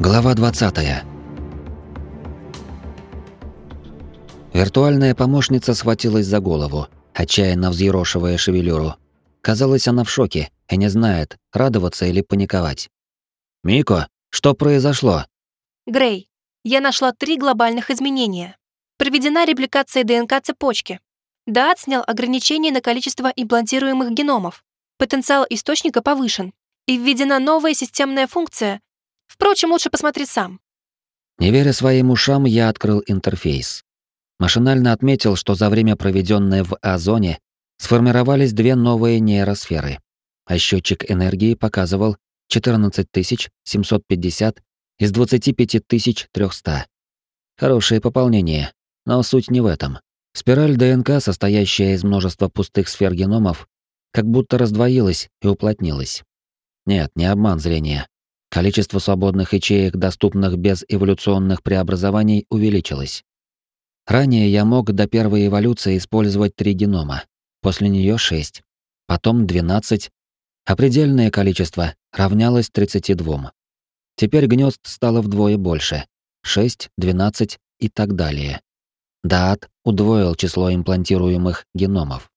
Глава 20. Виртуальная помощница схватилась за голову, отчаянно взъерошивая шевелюру. Казалось, она в шоке и не знает, радоваться или паниковать. «Мико, что произошло?» Грей, я нашла три глобальных изменения. Проведена репликация ДНК цепочки. ДААТ снял ограничения на количество имплантируемых геномов. Потенциал источника повышен. И введена новая системная функция, Впрочем, лучше посмотри сам. Не веря своим ушам, я открыл интерфейс. Машинально отметил, что за время, проведенное в А-зоне, сформировались две новые нейросферы, а счетчик энергии показывал 14750 из 25300. Хорошее пополнение, но суть не в этом. Спираль ДНК, состоящая из множества пустых сфер геномов, как будто раздвоилась и уплотнилась. Нет, не обман зрения. Количество свободных ячеек, доступных без эволюционных преобразований, увеличилось. Ранее я мог до первой эволюции использовать три генома, после нее шесть, потом двенадцать, а предельное количество равнялось 32. Теперь гнезд стало вдвое больше — 6, 12 и так далее. ДААТ удвоил число имплантируемых геномов.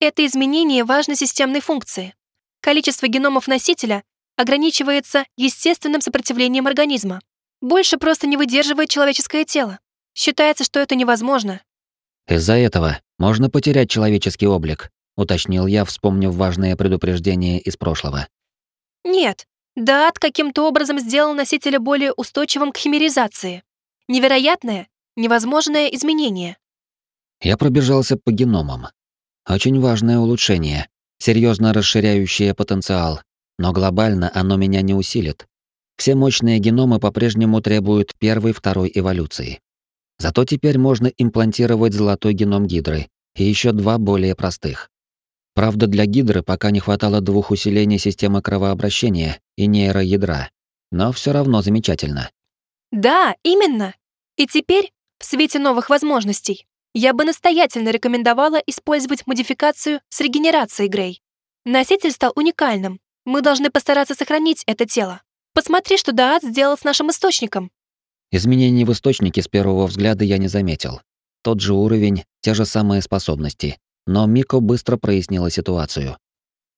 Это изменение важной системной функции. Количество геномов носителя ограничивается естественным сопротивлением организма. Больше просто не выдерживает человеческое тело. Считается, что это невозможно. Из-за этого можно потерять человеческий облик, уточнил я, вспомнив важное предупреждение из прошлого. Нет, ДААТ каким-то образом сделал носителя более устойчивым к химеризации. Невероятное, невозможное изменение. Я пробежался по геномам. Очень важное улучшение, серьезно расширяющее потенциал, но глобально оно меня не усилит. Все мощные геномы по-прежнему требуют первой-второй эволюции. Зато теперь можно имплантировать золотой геном гидры и еще два более простых. Правда, для гидры пока не хватало двух усилений системы кровообращения и нейроядра, но все равно замечательно. Да, именно. И теперь, в свете новых возможностей, я бы настоятельно рекомендовала использовать модификацию с регенерацией Грей. Носитель стал уникальным, мы должны постараться сохранить это тело. Посмотри, что Даат сделал с нашим источником. Изменений в источнике с первого взгляда я не заметил. Тот же уровень, те же самые способности. Но Мико быстро прояснила ситуацию.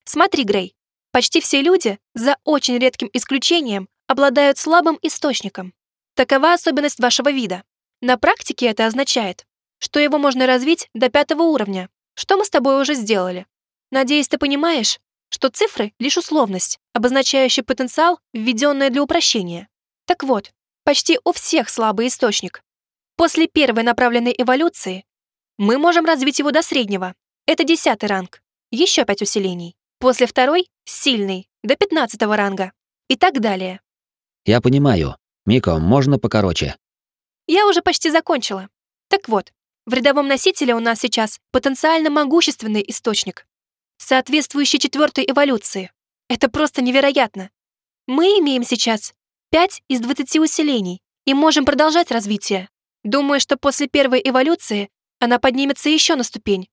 Смотри, Грей. Почти все люди, за очень редким исключением, обладают слабым источником. Такова особенность вашего вида. На практике это означает, что его можно развить до пятого уровня, что мы с тобой уже сделали. Надеюсь, ты понимаешь, что цифры — лишь условность, обозначающая потенциал, введенная для упрощения. Так вот, почти у всех слабый источник. После первой направленной эволюции мы можем развить его до среднего. Это десятый ранг. Еще пять усилений. После второй — сильный, до пятнадцатого ранга. И так далее. Я понимаю. Мико, можно покороче? Я уже почти закончила. Так вот, в рядовом носителе у нас сейчас потенциально могущественный источник соответствующей четвертой эволюции. Это просто невероятно. Мы имеем сейчас 5 из 20 усилений и можем продолжать развитие. Думаю, что после первой эволюции она поднимется еще на ступень.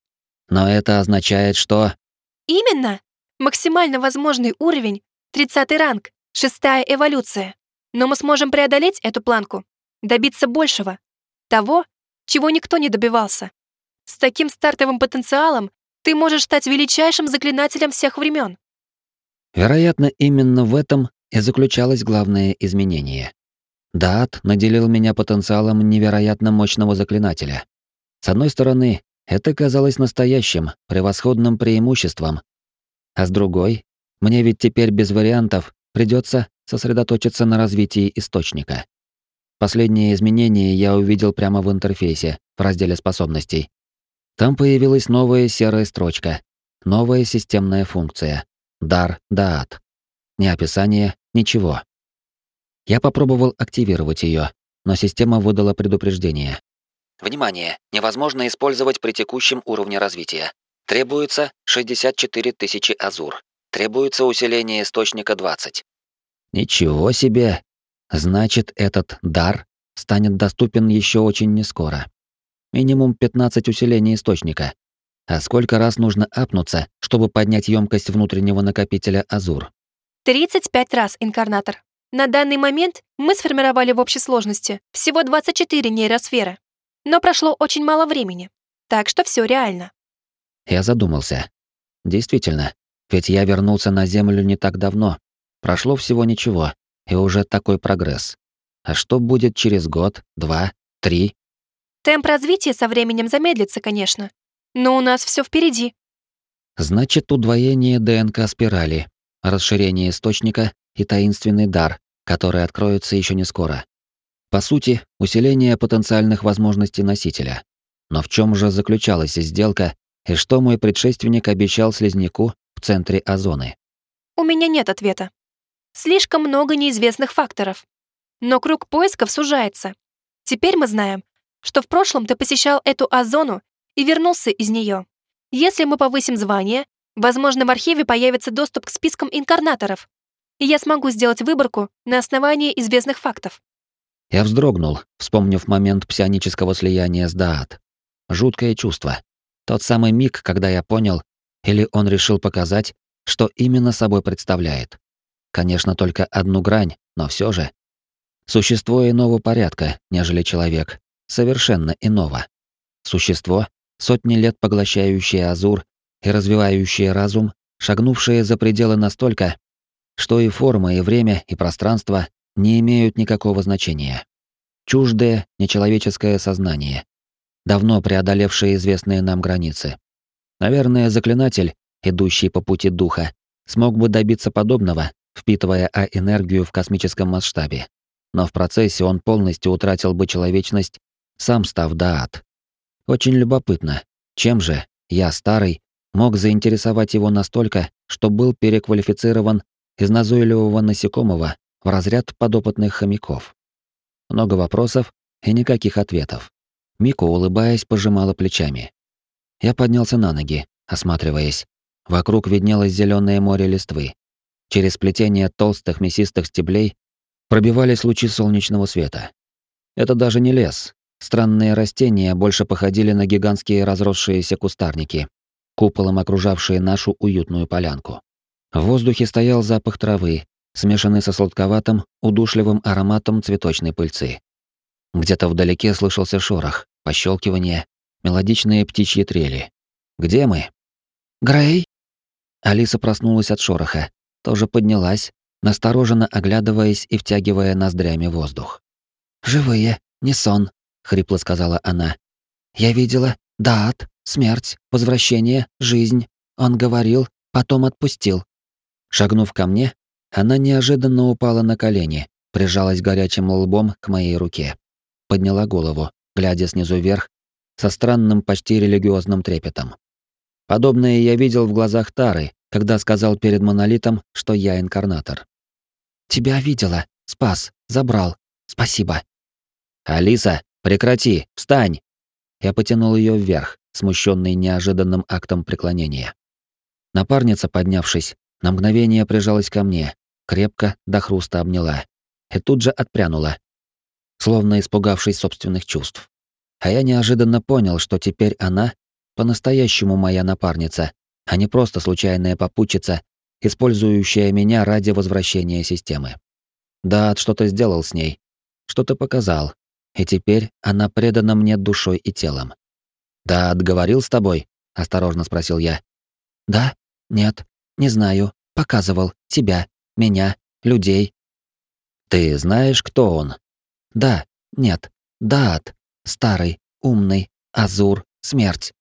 Но это означает, что... Именно! Максимально возможный уровень — 30 ранг, шестая эволюция. Но мы сможем преодолеть эту планку, добиться большего. Того, чего никто не добивался. С таким стартовым потенциалом ты можешь стать величайшим заклинателем всех времен. Вероятно, именно в этом и заключалось главное изменение. Даат наделил меня потенциалом невероятно мощного заклинателя. С одной стороны, это казалось настоящим, превосходным преимуществом, а с другой, мне ведь теперь без вариантов придется сосредоточиться на развитии источника. Последние изменения я увидел прямо в интерфейсе, в разделе способностей, там появилась новая серая строчка, новая системная функция — дар даат. Ни описания, ничего. Я попробовал активировать ее, но система выдала предупреждение. Внимание! Невозможно использовать при текущем уровне развития. Требуется 64 тысячи азур. Требуется усиление источника 20. Ничего себе! Значит, этот дар станет доступен еще очень нескоро. Минимум 15 усилений источника. А сколько раз нужно апнуться, чтобы поднять емкость внутреннего накопителя Азур? 35 раз, инкарнатор. На данный момент мы сформировали в общей сложности всего 24 нейросферы. Но прошло очень мало времени, так что все реально. Я задумался. Действительно, ведь я вернулся на Землю не так давно. Прошло всего ничего, и уже такой прогресс. А что будет через год, два, три? Темп развития со временем замедлится, конечно. Но у нас все впереди. Значит, удвоение ДНК спирали, расширение источника и таинственный дар, который откроется еще не скоро. По сути, усиление потенциальных возможностей носителя. Но в чем же заключалась сделка и что мой предшественник обещал слизняку в центре озоны? У меня нет ответа. Слишком много неизвестных факторов. Но круг поисков сужается. Теперь мы знаем, что в прошлом ты посещал эту озону и вернулся из нее. Если мы повысим звание, возможно, в архиве появится доступ к спискам инкарнаторов, и я смогу сделать выборку на основании известных фактов. Я вздрогнул, вспомнив момент псионического слияния с Даат. Жуткое чувство. Тот самый миг, когда я понял, или он решил показать, что именно собой представляет. Конечно, только одну грань, но все же. Существо иного порядка, нежели человек. Совершенно иного. Существо, сотни лет поглощающее азур и развивающее разум, шагнувшее за пределы настолько, что и форма, и время, и пространство не имеют никакого значения. Чуждое, нечеловеческое сознание, давно преодолевшее известные нам границы. Наверное, заклинатель, идущий по пути духа, смог бы добиться подобного, впитывая А-энергию в космическом масштабе. Но в процессе он полностью утратил бы человечность, сам став Даат. Очень любопытно, чем же я, старый, мог заинтересовать его настолько, что был переквалифицирован из назойливого насекомого в разряд подопытных хомяков. Много вопросов и никаких ответов. Мико, улыбаясь, пожимала плечами. Я поднялся на ноги, осматриваясь. Вокруг виднелось зеленое море листвы. Через сплетение толстых мясистых стеблей пробивались лучи солнечного света. Это даже не лес. Странные растения больше походили на гигантские разросшиеся кустарники, куполом окружавшие нашу уютную полянку. В воздухе стоял запах травы, смешанный со сладковатым, удушливым ароматом цветочной пыльцы. Где-то вдалеке слышался шорох, пощелкивание, мелодичные птичьи трели. «Где мы?» «Грей?» Алиса проснулась от шороха, тоже поднялась, настороженно оглядываясь и втягивая ноздрями воздух. «Живые, не сон», — хрипло сказала она. «Я видела дат, смерть, возвращение, жизнь. Он говорил, потом отпустил. Шагнув ко мне, она неожиданно упала на колени, прижалась горячим лбом к моей руке. Подняла голову, глядя снизу вверх, со странным, почти религиозным трепетом. Подобное я видел в глазах Тары, когда сказал перед монолитом, что я инкарнатор. «Тебя видела, спас, забрал. Спасибо». «Алиса, прекрати, встань!» Я потянул ее вверх, смущенный неожиданным актом преклонения. Напарница, поднявшись, на мгновение прижалась ко мне, крепко до хруста обняла. И тут же отпрянула, словно испугавшись собственных чувств. А я неожиданно понял, что теперь она по-настоящему моя напарница, а не просто случайная попутчица, использующая меня ради возвращения системы. Да, что-то сделал с ней, что-то показал, и теперь она предана мне душой и телом. «Да, отговорил с тобой?» — осторожно спросил я. «Да? Нет. Не знаю. Показывал. Тебя. Меня. Людей. Ты знаешь, кто он? Да. Нет. Даат. Старый. Умный. Азур. Смерть.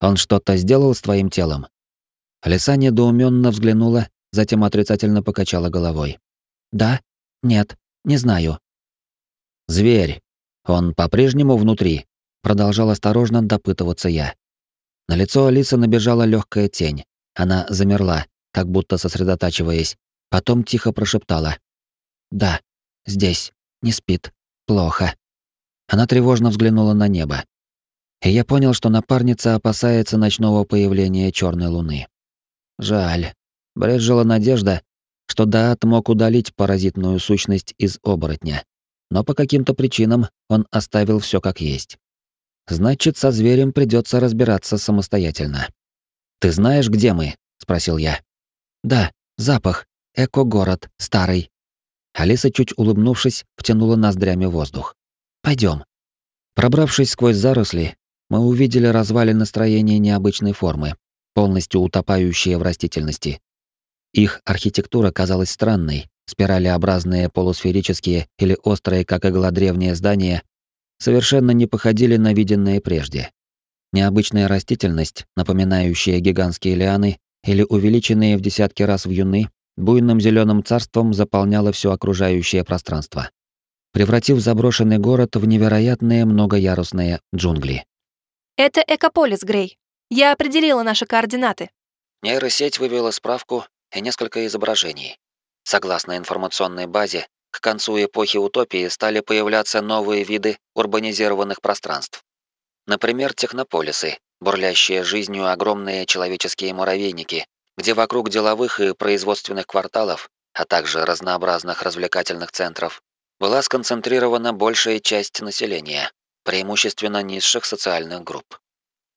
Он что-то сделал с твоим телом? Лиса недоуменно взглянула, затем отрицательно покачала головой. Да? Нет. Не знаю. Зверь. Он по-прежнему внутри. Продолжал осторожно допытываться я. На лицо Алисы набежала легкая тень. Она замерла, как будто сосредотачиваясь, потом тихо прошептала. «Да, здесь, не спит, плохо». Она тревожно взглянула на небо. И я понял, что напарница опасается ночного появления черной луны. Жаль. Брежила надежда, что Даат мог удалить паразитную сущность из оборотня. Но по каким-то причинам он оставил все как есть. Значит, со зверем придется разбираться самостоятельно. «Ты знаешь, где мы?» — спросил я. «Да, запах. Эко-город, старый». Алиса, чуть улыбнувшись, втянула ноздрями воздух. Пойдем. Пробравшись сквозь заросли, мы увидели развалины строения необычной формы, полностью утопающие в растительности. Их архитектура казалась странной, спиралеобразные полусферические или острые, как игла древние здания, совершенно не походили на виденные прежде. Необычная растительность, напоминающая гигантские лианы или увеличенные в десятки раз вьюны, буйным зеленым царством заполняла все окружающее пространство, превратив заброшенный город в невероятные многоярусные джунгли. Это Экополис, Грей. Я определила наши координаты. Нейросеть вывела справку и несколько изображений. Согласно информационной базе, к концу эпохи утопии стали появляться новые виды урбанизированных пространств. Например, технополисы, бурлящие жизнью огромные человеческие муравейники, где вокруг деловых и производственных кварталов, а также разнообразных развлекательных центров, была сконцентрирована большая часть населения, преимущественно низших социальных групп.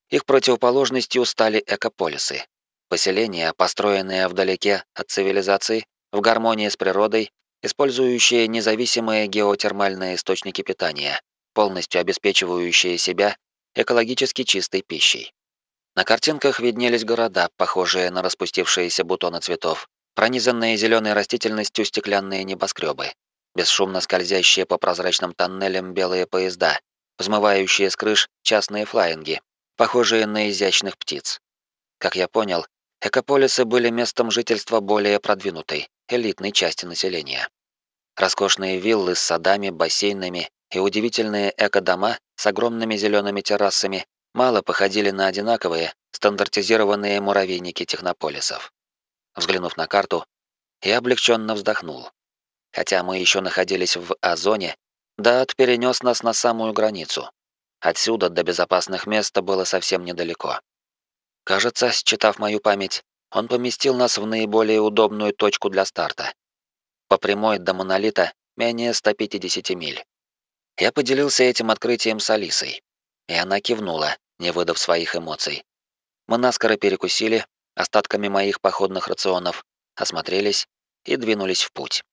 Их противоположностью стали экополисы. Поселения, построенные вдалеке от цивилизации, в гармонии с природой, использующие независимые геотермальные источники питания, полностью обеспечивающие себя экологически чистой пищей. На картинках виднелись города, похожие на распустившиеся бутоны цветов, пронизанные зеленой растительностью стеклянные небоскребы, бесшумно скользящие по прозрачным тоннелям белые поезда, взмывающие с крыш частные флаинги, похожие на изящных птиц. Как я понял, экополисы были местом жительства более продвинутой, элитной части населения. Роскошные виллы с садами, бассейнами и удивительные эко-дома с огромными зелеными террасами мало походили на одинаковые, стандартизированные муравейники технополисов. Взглянув на карту, я облегченно вздохнул. Хотя мы еще находились в Озоне, Дат перенес нас на самую границу. Отсюда до безопасных мест было совсем недалеко. Кажется, считав мою память, он поместил нас в наиболее удобную точку для старта. По прямой до монолита менее 150 миль. Я поделился этим открытием с Алисой, и она кивнула, не выдав своих эмоций. Мы наскоро перекусили остатками моих походных рационов, осмотрелись и двинулись в путь.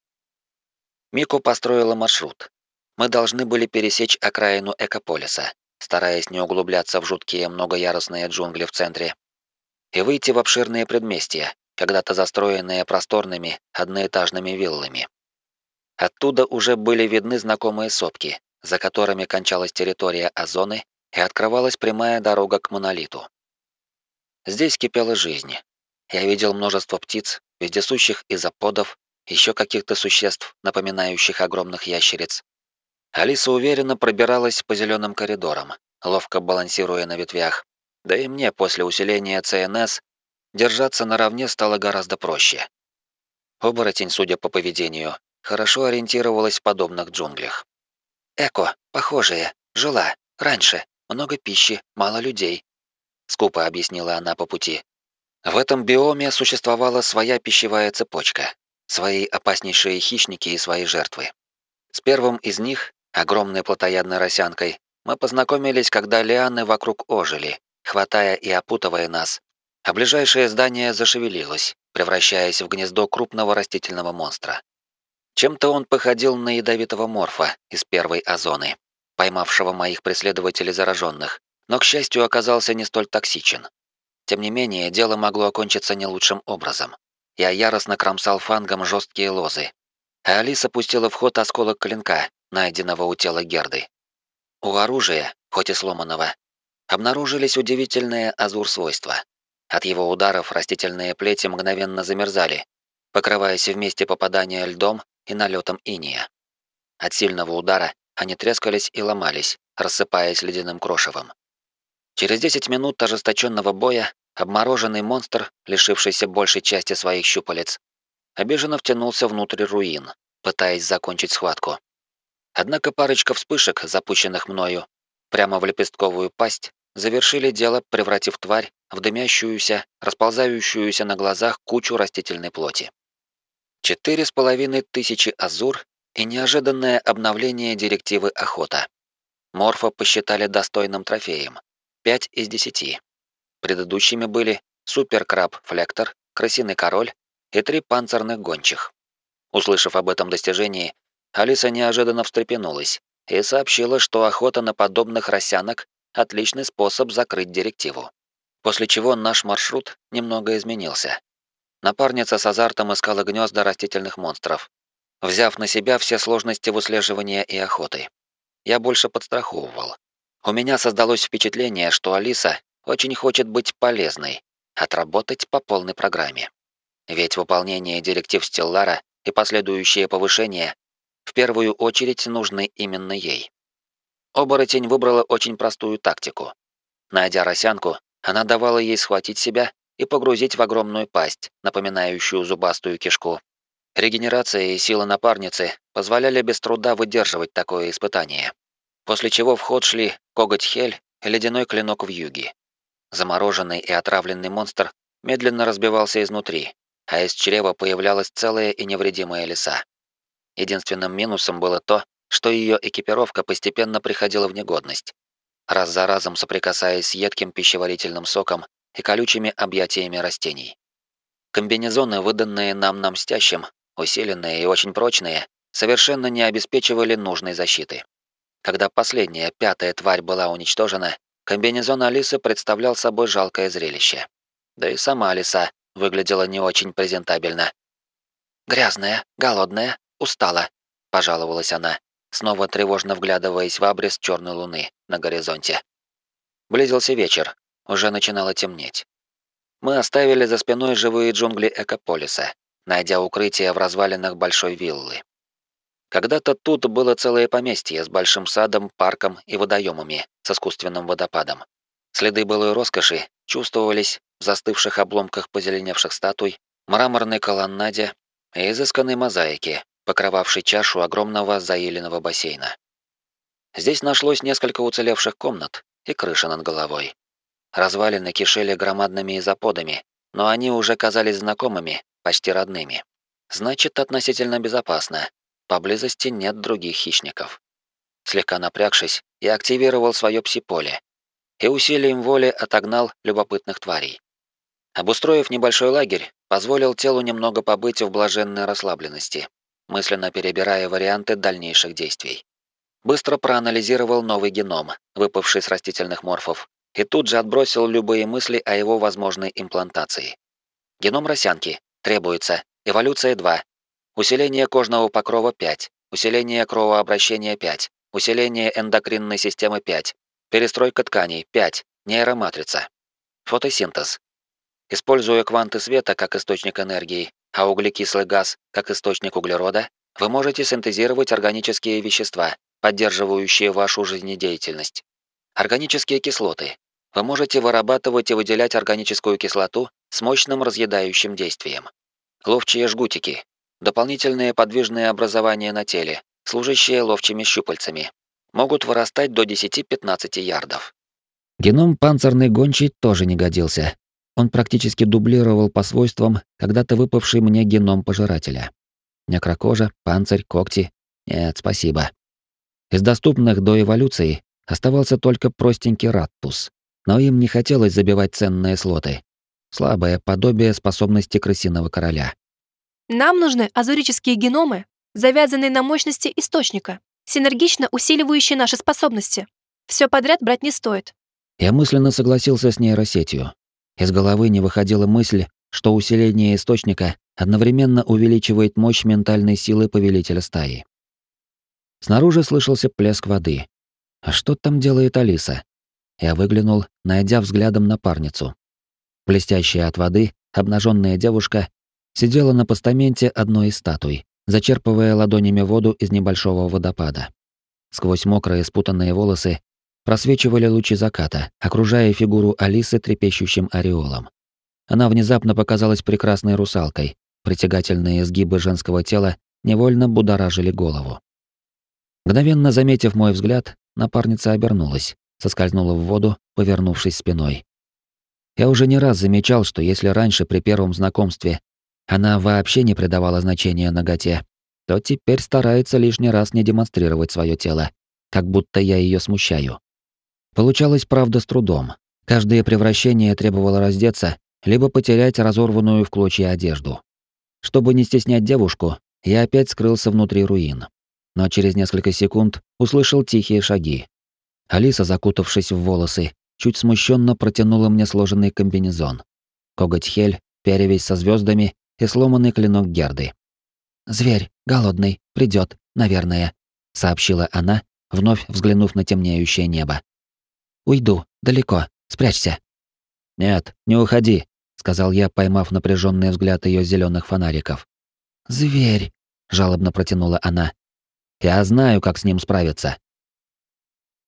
Мику построила маршрут. Мы должны были пересечь окраину Экополиса, стараясь не углубляться в жуткие многоярусные джунгли в центре, и выйти в обширные предместья, когда-то застроенные просторными одноэтажными виллами. Оттуда уже были видны знакомые сопки, за которыми кончалась территория Озоны и открывалась прямая дорога к монолиту. Здесь кипела жизнь. Я видел множество птиц, вездесущих изоподов, еще каких-то существ, напоминающих огромных ящериц. Алиса уверенно пробиралась по зеленым коридорам, ловко балансируя на ветвях. Да и мне после усиления ЦНС держаться наравне стало гораздо проще. Оборотень, судя по поведению, хорошо ориентировалась в подобных джунглях. «Эко, похожие, жила, раньше, много пищи, мало людей», скупо объяснила она по пути. В этом биоме существовала своя пищевая цепочка, свои опаснейшие хищники и свои жертвы. С первым из них, огромной плотоядной росянкой, мы познакомились, когда лианы вокруг ожили, хватая и опутывая нас, а ближайшее здание зашевелилось, превращаясь в гнездо крупного растительного монстра. Чем-то он походил на ядовитого морфа из первой озоны, поймавшего моих преследователей зараженных, но, к счастью, оказался не столь токсичен. Тем не менее, дело могло окончиться не лучшим образом. Я яростно кромсал фангом жесткие лозы, а Алиса пустила в ход осколок клинка, найденного у тела Герды. У оружия, хоть и сломанного, обнаружились удивительные азур-свойства. От его ударов растительные плети мгновенно замерзали, покрываясь вместе попадания льдом и налетом иния. От сильного удара они трескались и ломались, рассыпаясь ледяным крошевом. Через 10 минут ожесточенного боя обмороженный монстр, лишившийся большей части своих щупалец, обиженно втянулся внутрь руин, пытаясь закончить схватку. Однако парочка вспышек, запущенных мною, прямо в лепестковую пасть, завершили дело, превратив тварь в дымящуюся, расползающуюся на глазах кучу растительной плоти. Четыре с половиной тысячи азур и неожиданное обновление директивы охота. Морфа посчитали достойным трофеем. Пять из десяти. Предыдущими были суперкраб-флектор, крысиный король и три панцирных гончих. Услышав об этом достижении, Алиса неожиданно встрепенулась и сообщила, что охота на подобных росянок – отличный способ закрыть директиву. После чего наш маршрут немного изменился. Напарница с азартом искала гнезда растительных монстров, взяв на себя все сложности выслеживания и охоты. Я больше подстраховывал. У меня создалось впечатление, что Алиса очень хочет быть полезной, отработать по полной программе. Ведь выполнение директив Стеллара и последующее повышение в первую очередь нужны именно ей. Оборотень выбрала очень простую тактику. Найдя росянку, она давала ей схватить себя и погрузить в огромную пасть, напоминающую зубастую кишку. Регенерация и сила напарницы позволяли без труда выдерживать такое испытание. После чего в ход шли коготь Хель и ледяной клинок в юге. Замороженный и отравленный монстр медленно разбивался изнутри, а из чрева появлялась целая и невредимая лиса. Единственным минусом было то, что ее экипировка постепенно приходила в негодность, раз за разом соприкасаясь с едким пищеварительным соком и колючими объятиями растений. Комбинезоны, выданные нам на мстящим, усиленные и очень прочные, совершенно не обеспечивали нужной защиты. Когда последняя, пятая тварь была уничтожена, комбинезон Алисы представлял собой жалкое зрелище. Да и сама Алиса выглядела не очень презентабельно. «Грязная, голодная, устала», — пожаловалась она, снова тревожно вглядываясь в обрез черной луны на горизонте. Близился вечер, уже начинало темнеть. Мы оставили за спиной живые джунгли Экополиса, найдя укрытие в развалинах большой виллы. Когда-то тут было целое поместье с большим садом, парком и водоемами с искусственным водопадом. Следы былой роскоши чувствовались в застывших обломках позеленевших статуй, мраморной колоннаде и изысканной мозаике, покрывавшей чашу огромного заиленного бассейна. Здесь нашлось несколько уцелевших комнат и крыша над головой. Развалины кишели громадными изоподами, но они уже казались знакомыми, почти родными. Значит, относительно безопасно. Поблизости нет других хищников. Слегка напрягшись, я активировал свое псиполе и усилием воли отогнал любопытных тварей. Обустроив небольшой лагерь, позволил телу немного побыть в блаженной расслабленности, мысленно перебирая варианты дальнейших действий. Быстро проанализировал новый геном, выпавший с растительных морфов, и тут же отбросил любые мысли о его возможной имплантации. Геном росянки. Требуется. Эволюция 2. Усиление кожного покрова 5. Усиление кровообращения 5. Усиление эндокринной системы 5. Перестройка тканей 5. Нейроматрица. Фотосинтез. Используя кванты света как источник энергии, а углекислый газ как источник углерода, вы можете синтезировать органические вещества, поддерживающие вашу жизнедеятельность. Органические кислоты. Вы можете вырабатывать и выделять органическую кислоту с мощным разъедающим действием. Ловчие жгутики. Дополнительные подвижные образования на теле, служащие ловчими щупальцами. Могут вырастать до 10-15 ярдов. Геном панцирной гончей тоже не годился. Он практически дублировал по свойствам когда-то выпавший мне геном пожирателя. Некрокожа, панцирь, когти. Нет, спасибо. Из доступных до эволюции оставался только простенький раттус, но им не хотелось забивать ценные слоты. Слабое подобие способности крысиного короля. Нам нужны азурические геномы, завязанные на мощности источника, синергично усиливающие наши способности. Все подряд брать не стоит. Я мысленно согласился с нейросетью. Из головы не выходила мысль, что усиление источника одновременно увеличивает мощь ментальной силы повелителя стаи. Снаружи слышался плеск воды. А что там делает Алиса? Я выглянул, найдя взглядом напарницу. Блестящая от воды, обнаженная девушка сидела на постаменте одной из статуй, зачерпывая ладонями воду из небольшого водопада. Сквозь мокрые спутанные волосы просвечивали лучи заката, окружая фигуру Алисы трепещущим ореолом. Она внезапно показалась прекрасной русалкой. Притягательные изгибы женского тела невольно будоражили голову. Мгновенно заметив мой взгляд, напарница обернулась, соскользнула в воду, повернувшись спиной. Я уже не раз замечал, что если раньше при первом знакомстве она вообще не придавала значения наготе, то теперь старается лишний раз не демонстрировать свое тело, как будто я ее смущаю. Получалось, правда, с трудом. Каждое превращение требовало раздеться, либо потерять разорванную в клочья одежду. Чтобы не стеснять девушку, я опять скрылся внутри руин. Но через несколько секунд услышал тихие шаги. Алиса, закутавшись в волосы, чуть смущенно протянула мне сложенный комбинезон. Коготь Хель, перевесь со звездами и сломанный клинок Герды. «Зверь, голодный, придет, наверное», — сообщила она, вновь взглянув на темнеющее небо. «Уйду, далеко, спрячься». «Нет, не уходи», — сказал я, поймав напряженный взгляд ее зеленых фонариков. «Зверь», — жалобно протянула она. «Я знаю, как с ним справиться.